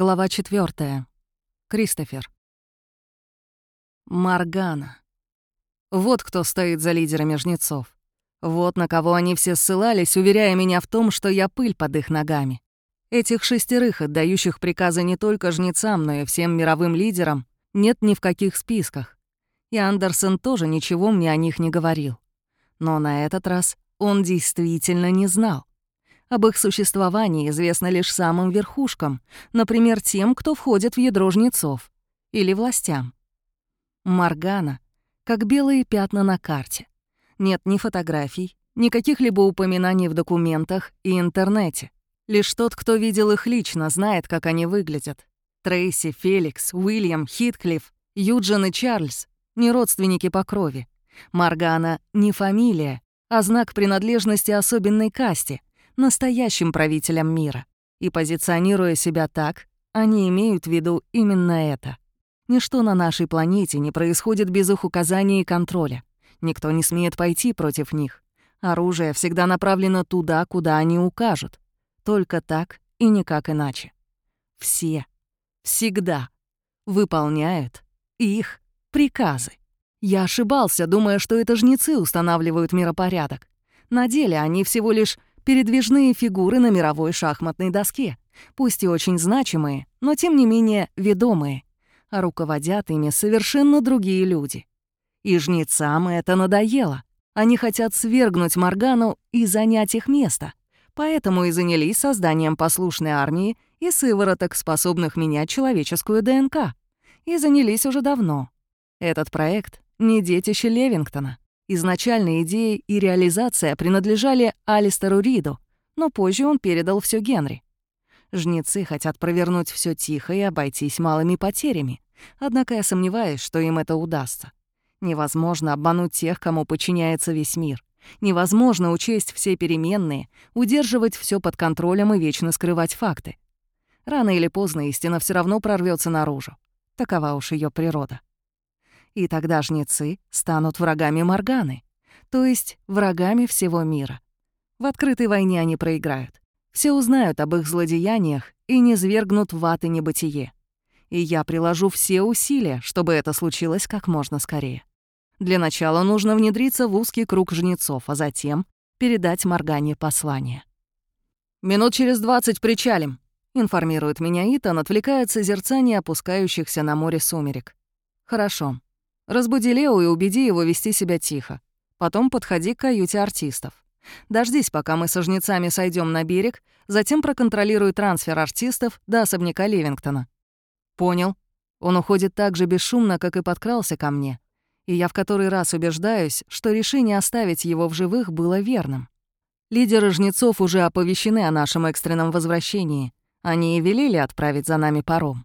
Глава 4. Кристофер. Маргана. Вот кто стоит за лидерами жнецов. Вот на кого они все ссылались, уверяя меня в том, что я пыль под их ногами. Этих шестерых, отдающих приказы не только жнецам, но и всем мировым лидерам, нет ни в каких списках. И Андерсон тоже ничего мне о них не говорил. Но на этот раз он действительно не знал. Об их существовании известно лишь самым верхушкам, например, тем, кто входит в ядро жнецов, или властям. Маргана, как белые пятна на карте. Нет ни фотографий, ни каких-либо упоминаний в документах и интернете. Лишь тот, кто видел их лично, знает, как они выглядят. Трейси, Феликс, Уильям, Хитклифф, Юджин и Чарльз — не родственники по крови. Маргана — не фамилия, а знак принадлежности особенной касте — настоящим правителем мира. И позиционируя себя так, они имеют в виду именно это. Ничто на нашей планете не происходит без их указаний и контроля. Никто не смеет пойти против них. Оружие всегда направлено туда, куда они укажут. Только так и никак иначе. Все, всегда выполняют их приказы. Я ошибался, думая, что это жнецы устанавливают миропорядок. На деле они всего лишь передвижные фигуры на мировой шахматной доске, пусть и очень значимые, но тем не менее ведомые, а руководят ими совершенно другие люди. И жнецам это надоело. Они хотят свергнуть Моргану и занять их место, поэтому и занялись созданием послушной армии и сывороток, способных менять человеческую ДНК. И занялись уже давно. Этот проект — не детище Левингтона. Изначально идеи и реализация принадлежали Алистеру Риду, но позже он передал все Генри. Жнецы хотят провернуть все тихо и обойтись малыми потерями, однако я сомневаюсь, что им это удастся. Невозможно обмануть тех, кому подчиняется весь мир. Невозможно учесть все переменные, удерживать все под контролем и вечно скрывать факты. Рано или поздно истина все равно прорвется наружу. Такова уж ее природа и тогда жнецы станут врагами Морганы, то есть врагами всего мира. В открытой войне они проиграют. Все узнают об их злодеяниях и не свергнут в ад и небытие. И я приложу все усилия, чтобы это случилось как можно скорее. Для начала нужно внедриться в узкий круг жнецов, а затем передать Моргане послание. «Минут через двадцать причалим», — информирует меня Итан, отвлекая от созерцания опускающихся на море сумерек. «Хорошо. Разбуди Лео и убеди его вести себя тихо. Потом подходи к каюте артистов. Дождись, пока мы со жнецами сойдем на берег, затем проконтролируй трансфер артистов до особняка Левингтона. Понял. Он уходит так же бесшумно, как и подкрался ко мне. И я в который раз убеждаюсь, что решение оставить его в живых было верным. Лидеры жнецов уже оповещены о нашем экстренном возвращении. Они и велели отправить за нами паром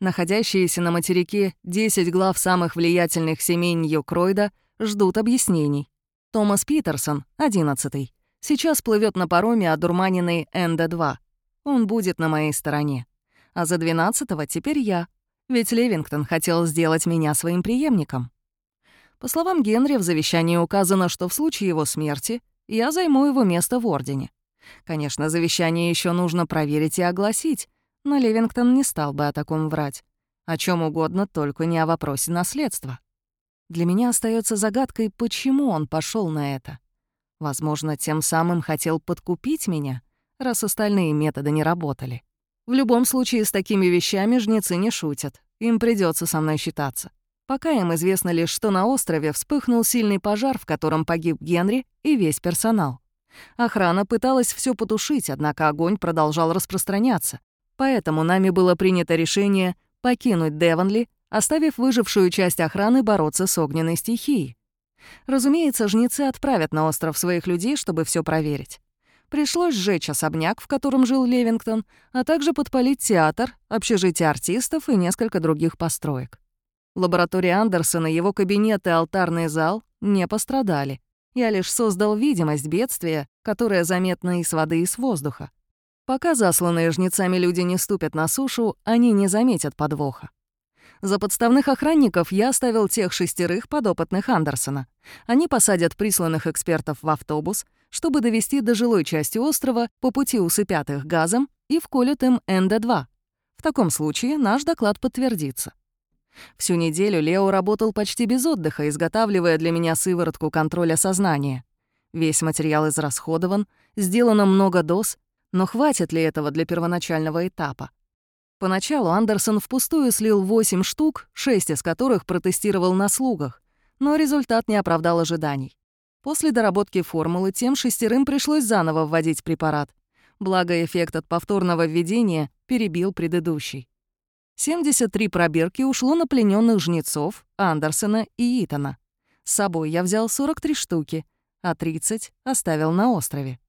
находящиеся на материке 10 глав самых влиятельных семей Нью-Кройда, ждут объяснений. Томас Питерсон, 11 сейчас плывет на пароме одурманенный НД-2. Он будет на моей стороне. А за 12-го теперь я. Ведь Левингтон хотел сделать меня своим преемником. По словам Генри, в завещании указано, что в случае его смерти я займу его место в Ордене. Конечно, завещание еще нужно проверить и огласить, но Ливингтон не стал бы о таком врать. О чем угодно, только не о вопросе наследства. Для меня остается загадкой, почему он пошел на это. Возможно, тем самым хотел подкупить меня, раз остальные методы не работали. В любом случае, с такими вещами жнецы не шутят. Им придется со мной считаться. Пока им известно лишь, что на острове вспыхнул сильный пожар, в котором погиб Генри и весь персонал. Охрана пыталась все потушить, однако огонь продолжал распространяться. Поэтому нами было принято решение покинуть Девонли, оставив выжившую часть охраны бороться с огненной стихией. Разумеется, жнецы отправят на остров своих людей, чтобы все проверить. Пришлось сжечь особняк, в котором жил Левингтон, а также подпалить театр, общежитие артистов и несколько других построек. Лаборатория Андерсона, его кабинет и алтарный зал не пострадали. Я лишь создал видимость бедствия, которая заметна и с воды, и с воздуха. Пока засланные жнецами люди не ступят на сушу, они не заметят подвоха. За подставных охранников я оставил тех шестерых подопытных Андерсона. Они посадят присланных экспертов в автобус, чтобы довести до жилой части острова, по пути усыпят их газом и вколют им НД-2. В таком случае наш доклад подтвердится. Всю неделю Лео работал почти без отдыха, изготавливая для меня сыворотку контроля сознания. Весь материал израсходован, сделано много доз, но хватит ли этого для первоначального этапа? Поначалу Андерсон впустую слил 8 штук, 6 из которых протестировал на слугах, но результат не оправдал ожиданий. После доработки формулы тем шестерым пришлось заново вводить препарат. Благо, эффект от повторного введения перебил предыдущий. 73 пробирки ушло на плененных жнецов, Андерсона и Итана. С собой я взял 43 штуки, а 30 оставил на острове.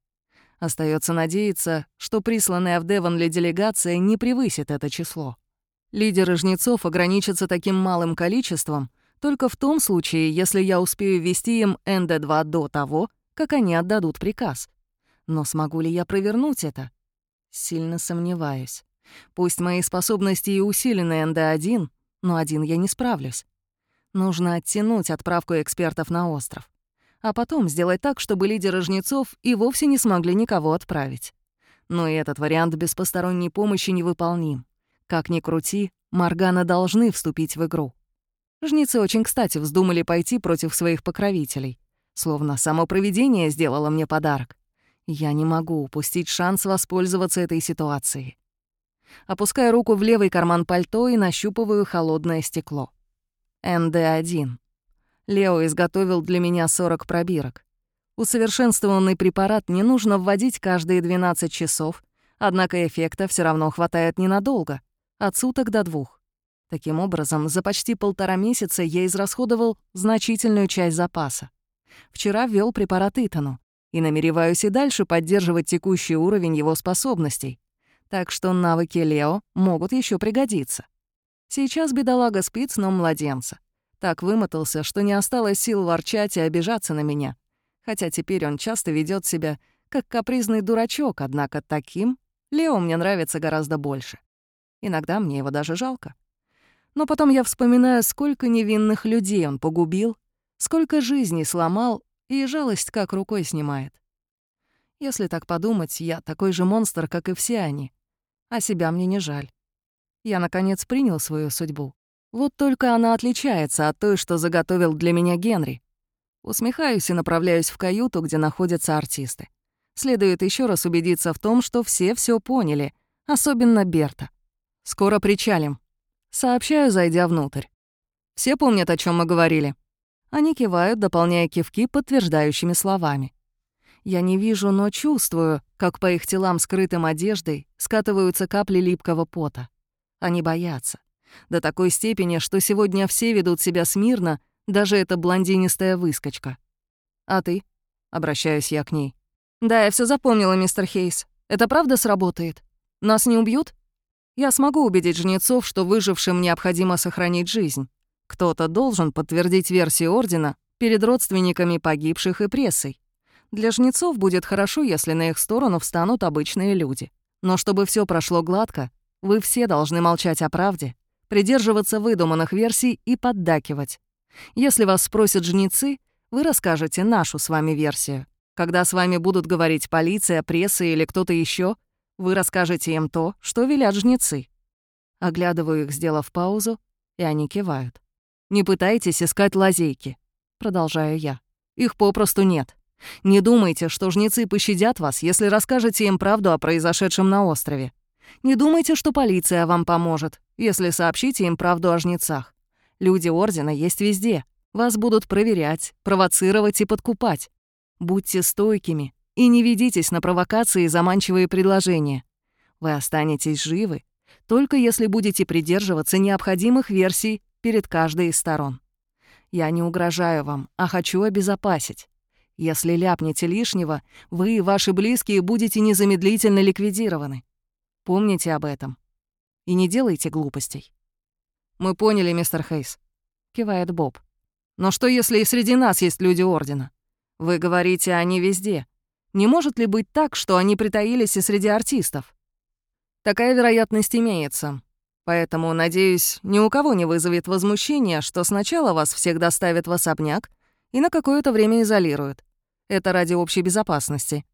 Остается надеяться, что присланная в Девонли делегация не превысит это число. Лидеры жнецов ограничатся таким малым количеством только в том случае, если я успею ввести им НД-2 до того, как они отдадут приказ. Но смогу ли я провернуть это? Сильно сомневаюсь. Пусть мои способности и усилены НД-1, но один я не справлюсь. Нужно оттянуть отправку экспертов на остров а потом сделать так, чтобы лидеры жнецов и вовсе не смогли никого отправить. Но и этот вариант без посторонней помощи невыполним. Как ни крути, Маргана должны вступить в игру. Жнецы очень кстати вздумали пойти против своих покровителей. Словно само провидение сделало мне подарок. Я не могу упустить шанс воспользоваться этой ситуацией. Опускаю руку в левый карман пальто и нащупываю холодное стекло. НД-1. Лео изготовил для меня 40 пробирок. Усовершенствованный препарат не нужно вводить каждые 12 часов, однако эффекта все равно хватает ненадолго, от суток до двух. Таким образом, за почти полтора месяца я израсходовал значительную часть запаса. Вчера ввел препарат Итану и намереваюсь и дальше поддерживать текущий уровень его способностей. Так что навыки Лео могут еще пригодиться. Сейчас бедолага спит сном младенца. Так вымотался, что не осталось сил ворчать и обижаться на меня. Хотя теперь он часто ведет себя как капризный дурачок, однако таким Лео мне нравится гораздо больше. Иногда мне его даже жалко. Но потом я вспоминаю, сколько невинных людей он погубил, сколько жизней сломал, и жалость как рукой снимает. Если так подумать, я такой же монстр, как и все они. А себя мне не жаль. Я, наконец, принял свою судьбу. Вот только она отличается от той, что заготовил для меня Генри. Усмехаюсь и направляюсь в каюту, где находятся артисты. Следует еще раз убедиться в том, что все все поняли, особенно Берта. «Скоро причалим», — сообщаю, зайдя внутрь. «Все помнят, о чем мы говорили?» Они кивают, дополняя кивки подтверждающими словами. Я не вижу, но чувствую, как по их телам скрытым одеждой скатываются капли липкого пота. Они боятся. До такой степени, что сегодня все ведут себя смирно, даже эта блондинистая выскочка. «А ты?» — обращаюсь я к ней. «Да, я все запомнила, мистер Хейс. Это правда сработает? Нас не убьют?» Я смогу убедить жнецов, что выжившим необходимо сохранить жизнь. Кто-то должен подтвердить версию Ордена перед родственниками погибших и прессой. Для жнецов будет хорошо, если на их сторону встанут обычные люди. Но чтобы все прошло гладко, вы все должны молчать о правде придерживаться выдуманных версий и поддакивать. Если вас спросят жнецы, вы расскажете нашу с вами версию. Когда с вами будут говорить полиция, пресса или кто-то еще, вы расскажете им то, что велят жнецы. Оглядываю их, сделав паузу, и они кивают. «Не пытайтесь искать лазейки», — продолжаю я. «Их попросту нет. Не думайте, что жнецы пощадят вас, если расскажете им правду о произошедшем на острове. Не думайте, что полиция вам поможет, если сообщите им правду о жнецах. Люди Ордена есть везде. Вас будут проверять, провоцировать и подкупать. Будьте стойкими и не ведитесь на провокации и заманчивые предложения. Вы останетесь живы, только если будете придерживаться необходимых версий перед каждой из сторон. Я не угрожаю вам, а хочу обезопасить. Если ляпнете лишнего, вы и ваши близкие будете незамедлительно ликвидированы. Помните об этом. И не делайте глупостей. «Мы поняли, мистер Хейс», — кивает Боб. «Но что, если и среди нас есть люди Ордена? Вы говорите, они везде. Не может ли быть так, что они притаились и среди артистов?» «Такая вероятность имеется. Поэтому, надеюсь, ни у кого не вызовет возмущения, что сначала вас всех доставят в особняк и на какое-то время изолируют. Это ради общей безопасности.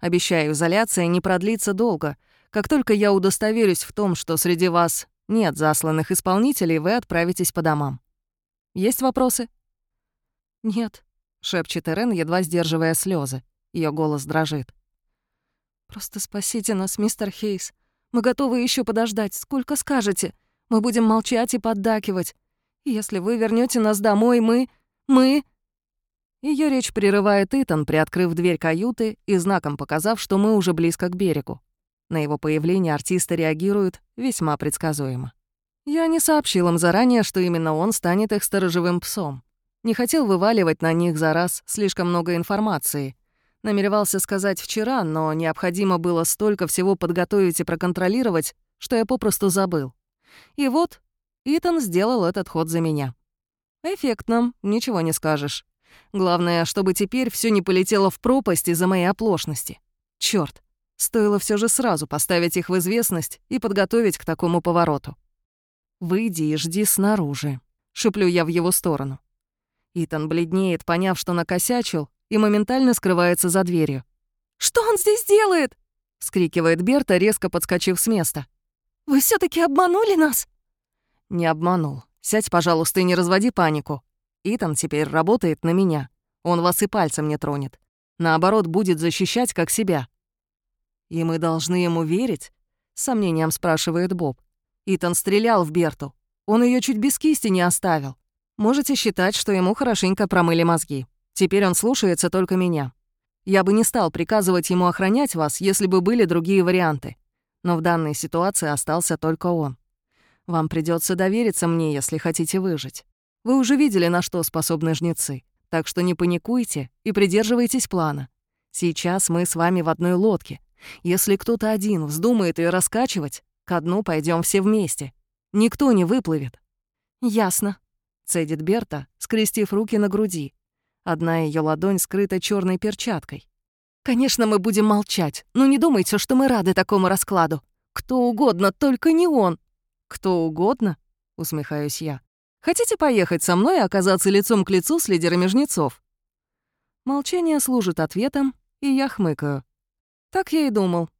Обещаю, изоляция не продлится долго — Как только я удостоверюсь в том, что среди вас нет засланных исполнителей, вы отправитесь по домам. Есть вопросы?» «Нет», — шепчет Эрен, едва сдерживая слезы. Ее голос дрожит. «Просто спасите нас, мистер Хейс. Мы готовы еще подождать, сколько скажете. Мы будем молчать и поддакивать. Если вы вернете нас домой, мы... мы...» Ее речь прерывает Итан, приоткрыв дверь каюты и знаком показав, что мы уже близко к берегу. На его появление артисты реагируют весьма предсказуемо. Я не сообщил им заранее, что именно он станет их сторожевым псом. Не хотел вываливать на них за раз слишком много информации. Намеревался сказать вчера, но необходимо было столько всего подготовить и проконтролировать, что я попросту забыл. И вот Итан сделал этот ход за меня. Эффектно, ничего не скажешь. Главное, чтобы теперь все не полетело в пропасть из-за моей оплошности. Черт, стоило все же сразу поставить их в известность и подготовить к такому повороту. «Выйди и жди снаружи», — шеплю я в его сторону. Итан бледнеет, поняв, что накосячил, и моментально скрывается за дверью. «Что он здесь делает?» — вскрикивает Берта, резко подскочив с места. «Вы все таки обманули нас?» «Не обманул. Сядь, пожалуйста, и не разводи панику. Итан теперь работает на меня. Он вас и пальцем не тронет. Наоборот, будет защищать как себя». «И мы должны ему верить?» — сомнением спрашивает Боб. Итан стрелял в Берту. Он ее чуть без кисти не оставил. Можете считать, что ему хорошенько промыли мозги. Теперь он слушается только меня. Я бы не стал приказывать ему охранять вас, если бы были другие варианты. Но в данной ситуации остался только он. Вам придется довериться мне, если хотите выжить. Вы уже видели, на что способны жнецы. Так что не паникуйте и придерживайтесь плана. Сейчас мы с вами в одной лодке. Если кто-то один вздумает ее раскачивать, ко дну пойдем все вместе. Никто не выплывет. «Ясно», — цедит Берта, скрестив руки на груди. Одна ее ладонь скрыта черной перчаткой. «Конечно, мы будем молчать, но не думайте, что мы рады такому раскладу. Кто угодно, только не он». «Кто угодно?» — усмехаюсь я. «Хотите поехать со мной и оказаться лицом к лицу с лидерами жнецов?» Молчание служит ответом, и я хмыкаю. Так я и думал.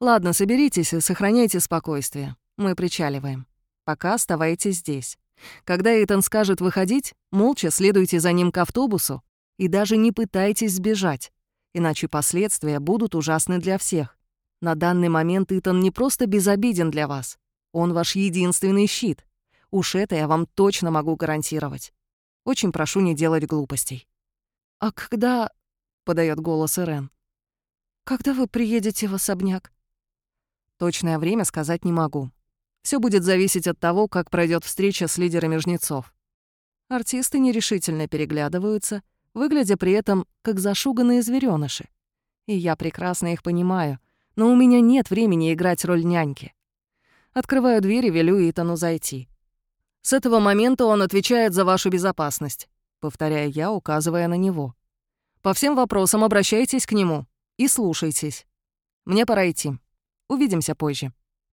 Ладно, соберитесь и сохраняйте спокойствие. Мы причаливаем. Пока оставайтесь здесь. Когда Эйтан скажет выходить, молча следуйте за ним к автобусу и даже не пытайтесь сбежать, иначе последствия будут ужасны для всех. На данный момент Итан не просто безобиден для вас. Он ваш единственный щит. Уж это я вам точно могу гарантировать. Очень прошу не делать глупостей. «А когда...» — подает голос Ирен. «Когда вы приедете в особняк?» Точное время сказать не могу. Все будет зависеть от того, как пройдет встреча с лидерами жнецов. Артисты нерешительно переглядываются, выглядя при этом как зашуганные зверёныши. И я прекрасно их понимаю, но у меня нет времени играть роль няньки. Открываю дверь и велю Итану зайти. С этого момента он отвечает за вашу безопасность, повторяю я, указывая на него. По всем вопросам обращайтесь к нему и слушайтесь. Мне пора идти. Увидимся позже.